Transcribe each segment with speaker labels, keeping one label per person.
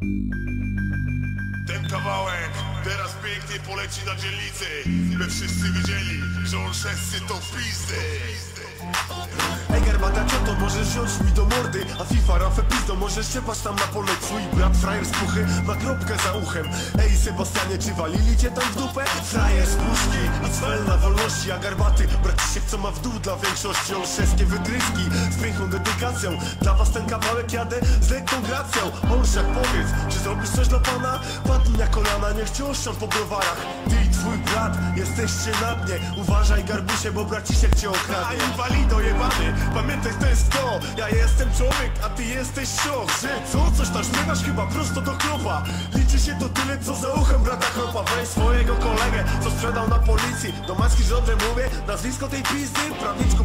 Speaker 1: Ten kawałek teraz pięknie poleci na dzielnicy By wszyscy wiedzieli, że on szescy to w pizdę
Speaker 2: Ej garbata cioto, możesz wziąć mi do mordy? A FIFA, rafę pizdo, możesz ciepać tam na pole. Twój brat frajer z puchy ma kropkę za uchem. Ej Sebastianie, czy walili cię tam w dupę? Frajer z puszki i cwel na wolności A garbaty, braciszek co ma w dół dla większości? Olszewskie wytryski z piękną dedykacją Dla was ten kawałek jadę z lekką gracją. Olszak powiedz, czy zrobisz coś dla pana? Padnij na kolana, niech cię oszczam po browarach. Ty i twój brat, jesteście na dnie. Uważaj garbusie, bo braciszek cię okradnie. A inwalido jebany, pamiętaj to jest to. Ja jestem człowiek, a ty jesteś szok. Że co, coś tam śpiewasz chyba prosto do klopa Liczy się to tyle, co za uchem brata chłopa. Weź swojego kolegę, co sprzedał na policji. Do maski, że dobrze mówię, nazwisko tej pizdy. Prawniczku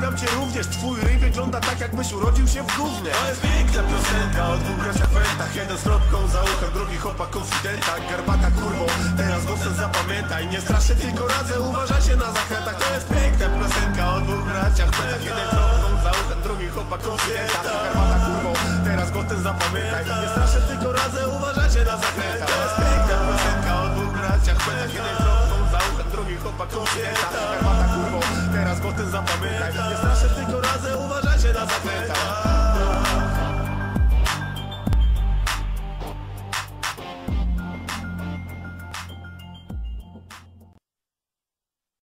Speaker 2: pozdrawiam cię również Twój ryj wygląda tak, jakbyś urodził się w gównie. To jest piękna piosenka o dwóch braciach Fentach Jeden z kropką za uchem, drugi chłopak konfidenta. Garbata kurwo, teraz głosem zapamiętaj. Nie straszę, tylko radzę, uważajcie na zakrętach To jest piękna piosenka o dwóch braciach Fentach Jeden kropką za uchem, drugi chłopak konfidenta. Garbata kurwo, teraz głosem zapamiętaj. Nie straszę, tylko radzę, uważajcie na zakrętach To jest piękna piosenka o dwóch braciach Fentach Jeden kropką za uchem, drugi chłopak konfidenta Głosem zapamiętaj Nie straszę, tylko na zakrętach